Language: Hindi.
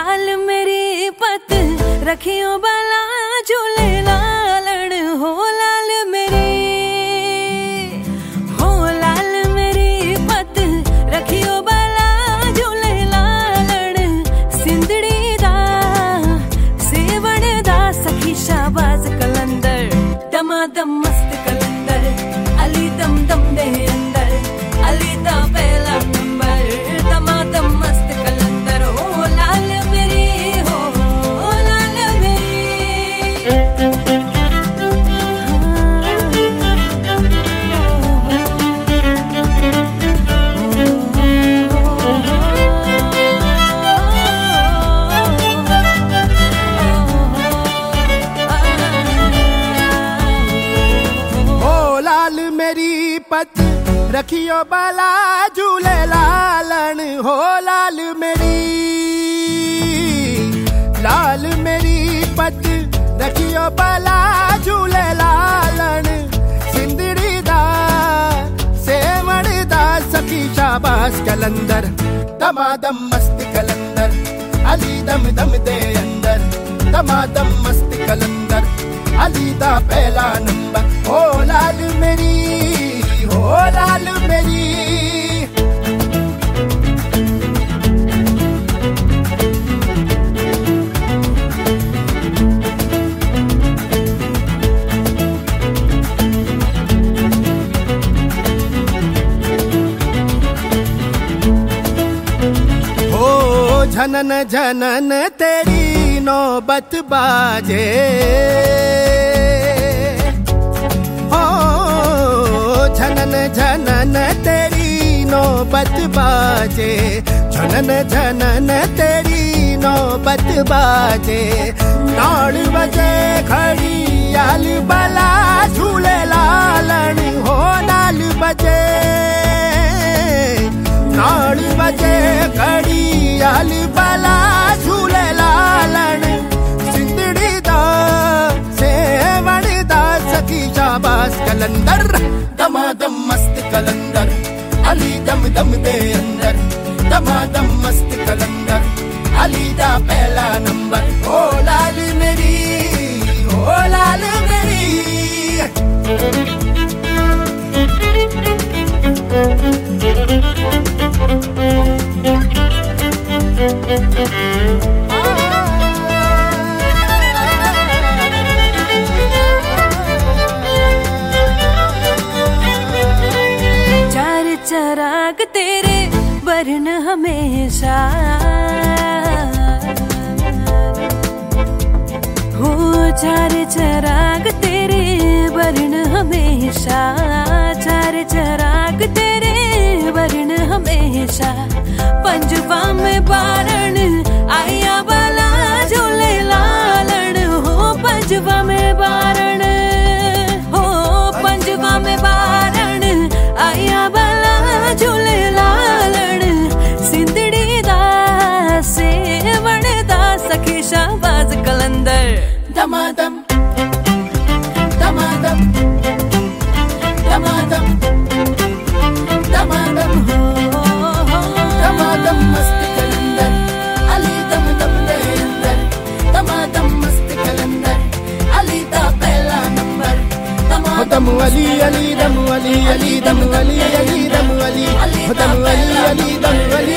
लाल मेरी पत रखियो बला झूले लालण हो लाल मेरे, हो लाल मेरी पत रखियो बला झूले लालण सिंधड़ी दा, सेवण दा सखी शाबाज कलंदर। दमादम मस्त रखियो बाला झूले लालन, हो लाल मेरी। लाल मेरी पत रखियो बाला झूले लालन। सिंदड़ी दा, सेवण दा, सखी शाबाश कलंदर। दमादम मस्त कलंदर, अली दम दम दे अंदर। दमादम मस्त कलंदर, अली दा पहला नंबर ओ लाल मेरी। हो लाल झनन झनन तेरी नौबत बाजे। झनन झनन तेरी नौबत बाजे। झनन झनन तेरी नौबत बाजे। नाड़ बजे खड़ी, आल बला झूले लालन हो नाल बजे। नाड़ बजे खड़ी कलंदर दमादम मस्त कलंदर अली दम दम दे अंदर दमादम मस्त कलंदर अली दा पहला नंबर ओ लाली मेरी ओ लाल चराग तेरे वर्ण हमेशा। हो चार चराग तेरे वर्ण हमेशा। चार चराग तेरे वर्ण हमेशा। पंजवा में बारण आया दमादम दमादम दमादम दमादम हो दमादम मस्त कलंदर अली दम दम दे अंदर दमादम मस्त कलंदर अली दा पहला नंबर दम अली अली दम अली अली दम अली अली दम अली दम अली अली